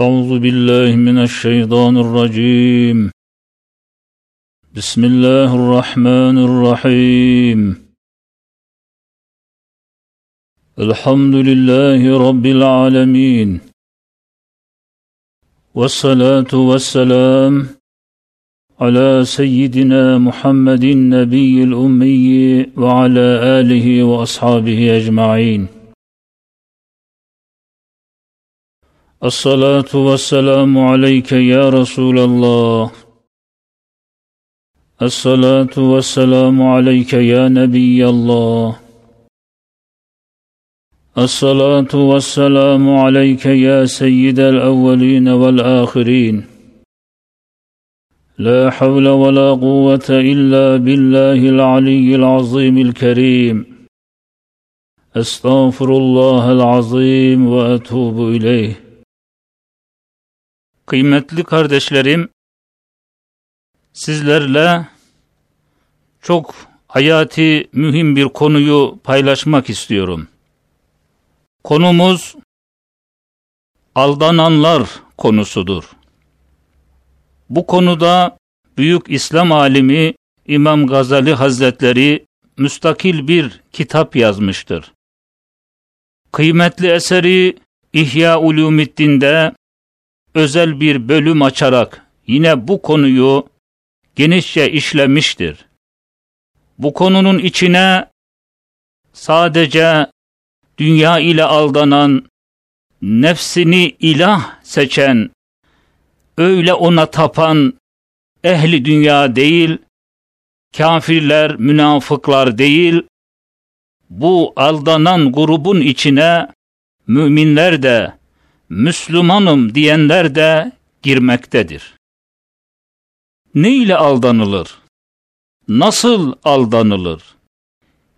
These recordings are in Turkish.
أعوذ بالله من الشيطان الرجيم. بسم الله الرحمن الرحيم. الحمد لله رب العالمين. والصلاة والسلام على سيدنا محمد النبي الأمي وعلى آله وأصحابه أجمعين. الصلاة والسلام عليك يا رسول الله. الصلاة والسلام عليك يا نبي الله. الصلاة والسلام عليك يا سيد الأولين والآخرين. لا حول ولا قوة إلا بالله العلي العظيم الكريم. أستغفر الله العظيم وأتوب إليه. Kıymetli kardeşlerim, sizlerle çok hayati mühim bir konuyu paylaşmak istiyorum. Konumuz aldananlar konusudur. Bu konuda büyük İslam alimi İmam Gazali Hazretleri müstakil bir kitap yazmıştır. Kıymetli eseri İhya Ulumiddin'de özel bir bölüm açarak yine bu konuyu genişçe işlemiştir. Bu konunun içine sadece dünya ile aldanan, nefsini ilah seçen, öyle ona tapan ehli dünya değil, kafirler, münafıklar değil, bu aldanan grubun içine müminler de, Müslümanım diyenler de girmektedir. Ne ile aldanılır? Nasıl aldanılır?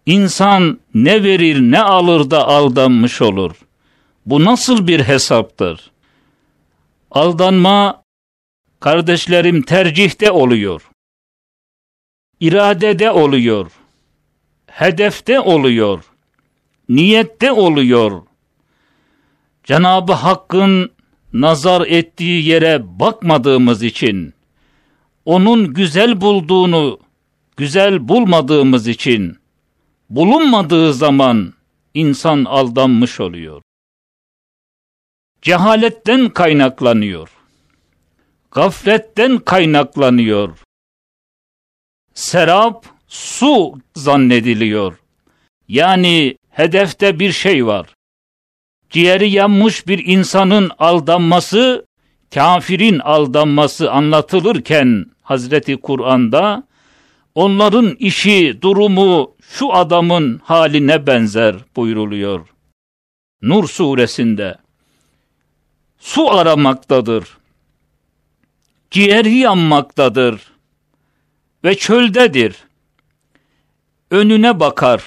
İnsan ne verir ne alır da aldanmış olur. Bu nasıl bir hesaptır? Aldanma kardeşlerim tercihte oluyor. İradede oluyor. Hedefte oluyor. Niyette oluyor. Cenab-ı Hakk'ın nazar ettiği yere bakmadığımız için, onun güzel bulduğunu güzel bulmadığımız için, bulunmadığı zaman insan aldanmış oluyor. Cehaletten kaynaklanıyor. Gafletten kaynaklanıyor. Serap, su zannediliyor. Yani hedefte bir şey var ciğeri yanmış bir insanın aldanması, kafirin aldanması anlatılırken Hazreti Kur'an'da onların işi, durumu şu adamın haline benzer buyruluyor. Nur suresinde su aramaktadır. Ciğeri yanmaktadır ve çöldedir. Önüne bakar